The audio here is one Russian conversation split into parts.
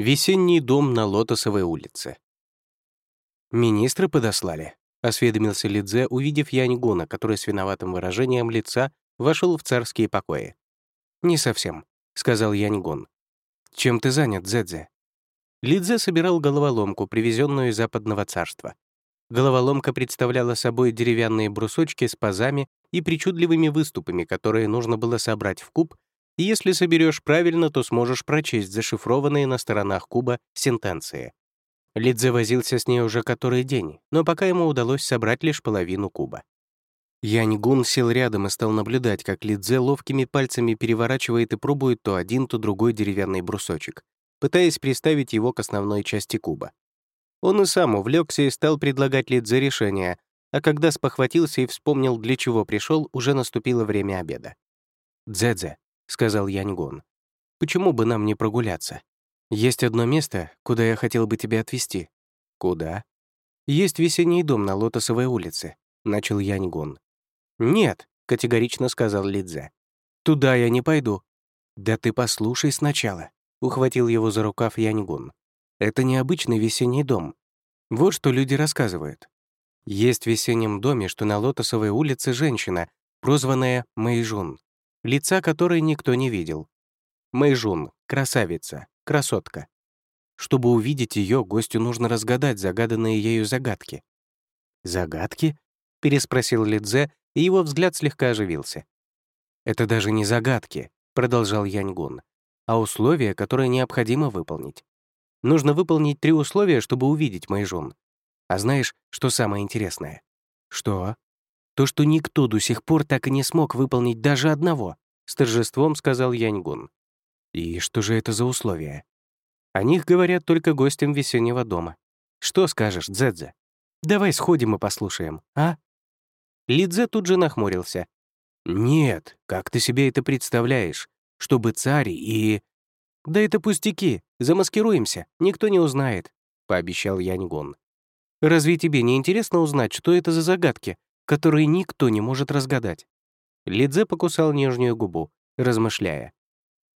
Весенний дом на Лотосовой улице. «Министры подослали», — осведомился Лидзе, увидев Яньгуна, который с виноватым выражением лица вошел в царские покои. «Не совсем», — сказал Яньгун. «Чем ты занят, Дзэдзе?» Лидзе собирал головоломку, привезенную из Западного царства. Головоломка представляла собой деревянные брусочки с пазами и причудливыми выступами, которые нужно было собрать в куб и если соберешь правильно, то сможешь прочесть зашифрованные на сторонах куба сентенции. Лидзе возился с ней уже который день, но пока ему удалось собрать лишь половину куба. Яньгун сел рядом и стал наблюдать, как Лидзе ловкими пальцами переворачивает и пробует то один, то другой деревянный брусочек, пытаясь приставить его к основной части куба. Он и сам увлекся и стал предлагать Лидзе решение, а когда спохватился и вспомнил, для чего пришел, уже наступило время обеда. «Дзэдзе, сказал Яньгун. «Почему бы нам не прогуляться? Есть одно место, куда я хотел бы тебя отвезти». «Куда?» «Есть весенний дом на Лотосовой улице», — начал Яньгун. «Нет», — категорично сказал Лидзе. «Туда я не пойду». «Да ты послушай сначала», — ухватил его за рукав Яньгун. «Это необычный весенний дом. Вот что люди рассказывают. Есть в весеннем доме, что на Лотосовой улице женщина, прозванная Мэйжун лица которой никто не видел. Мэйжун — красавица, красотка. Чтобы увидеть ее, гостю нужно разгадать загаданные ею загадки. «Загадки?» — переспросил Лидзе, и его взгляд слегка оживился. «Это даже не загадки», — продолжал Яньгун, «а условия, которые необходимо выполнить. Нужно выполнить три условия, чтобы увидеть Мэйжун. А знаешь, что самое интересное?» «Что?» То, что никто до сих пор так и не смог выполнить даже одного, с торжеством сказал Яньгун. И что же это за условия? О них говорят только гостям весеннего дома. Что скажешь, Дзэдзе? Давай сходим и послушаем, а? Лидзе тут же нахмурился. «Нет, как ты себе это представляешь? Чтобы царь и...» «Да это пустяки, замаскируемся, никто не узнает», — пообещал Яньгун. «Разве тебе не интересно узнать, что это за загадки, которые никто не может разгадать. Лидзе покусал нижнюю губу, размышляя.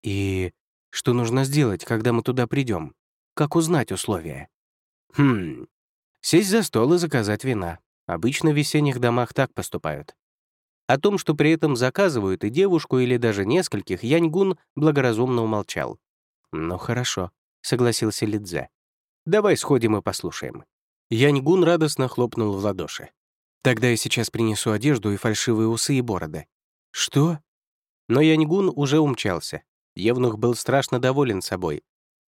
«И что нужно сделать, когда мы туда придем? Как узнать условия?» «Хм... Сесть за стол и заказать вина. Обычно в весенних домах так поступают». О том, что при этом заказывают и девушку, или даже нескольких, Яньгун благоразумно умолчал. «Ну хорошо», — согласился Лидзе. «Давай сходим и послушаем». Яньгун радостно хлопнул в ладоши. Тогда я сейчас принесу одежду и фальшивые усы и бороды». «Что?» Но Яньгун уже умчался. Евнух был страшно доволен собой.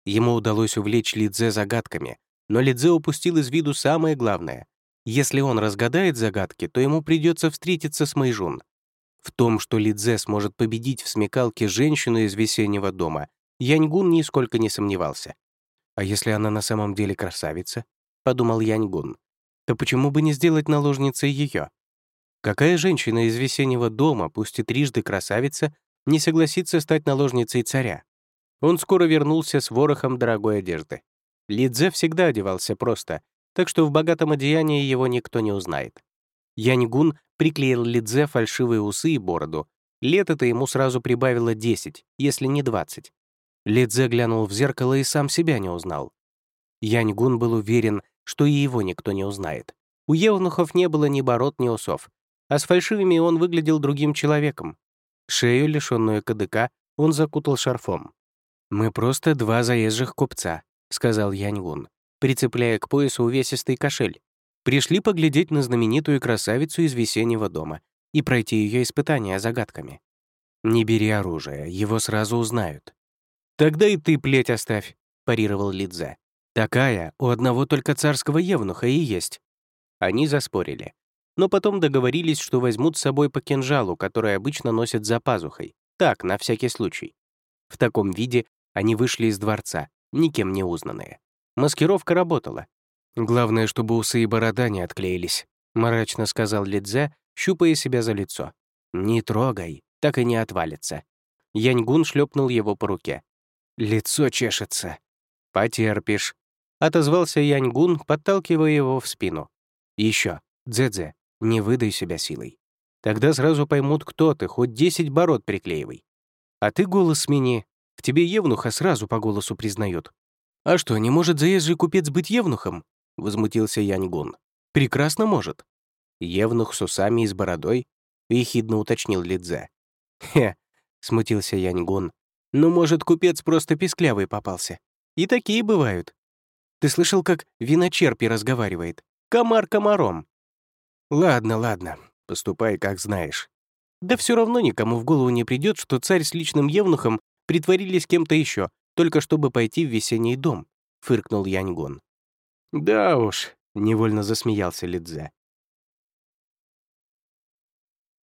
Ему удалось увлечь Лидзе загадками, но Лидзе упустил из виду самое главное. Если он разгадает загадки, то ему придется встретиться с Майжун. В том, что Лидзе сможет победить в смекалке женщину из весеннего дома, Яньгун нисколько не сомневался. «А если она на самом деле красавица?» — подумал Яньгун то почему бы не сделать наложницей ее? Какая женщина из весеннего дома, пусть и трижды красавица, не согласится стать наложницей царя? Он скоро вернулся с ворохом дорогой одежды. Лидзе всегда одевался просто, так что в богатом одеянии его никто не узнает. Яньгун приклеил Лидзе фальшивые усы и бороду. Лет это ему сразу прибавило 10, если не 20. Лидзе глянул в зеркало и сам себя не узнал. Яньгун был уверен, что и его никто не узнает. У евнухов не было ни бород, ни усов, а с фальшивыми он выглядел другим человеком. Шею, лишенную кадыка, он закутал шарфом. «Мы просто два заезжих купца», — сказал Яньгун, прицепляя к поясу увесистый кошель. «Пришли поглядеть на знаменитую красавицу из весеннего дома и пройти ее испытания загадками. Не бери оружие, его сразу узнают». «Тогда и ты плеть оставь», — парировал Лидзе. Такая у одного только царского евнуха и есть. Они заспорили. Но потом договорились, что возьмут с собой по кинжалу, который обычно носят за пазухой. Так, на всякий случай. В таком виде они вышли из дворца, никем не узнанные. Маскировка работала. «Главное, чтобы усы и борода не отклеились», — мрачно сказал Лидзе, щупая себя за лицо. «Не трогай, так и не отвалится». Яньгун шлепнул его по руке. «Лицо чешется». «Потерпишь», Отозвался Яньгун, подталкивая его в спину. Еще, Дзэдзе, не выдай себя силой. Тогда сразу поймут, кто ты, хоть десять бород приклеивай. А ты голос смени. В тебе Евнуха сразу по голосу признают. «А что, не может заезжий купец быть евнухом?» — возмутился Яньгун. «Прекрасно может». «Евнух с усами и с бородой?» — ехидно уточнил Лидзе. «Хе», — смутился Яньгун. «Ну, может, купец просто писклявый попался. И такие бывают. Ты слышал, как виночерпи разговаривает? Комар комаром». «Ладно, ладно, поступай, как знаешь. Да все равно никому в голову не придет, что царь с личным евнухом притворились кем-то еще, только чтобы пойти в весенний дом», — фыркнул Яньгон. «Да уж», — невольно засмеялся Лидзе.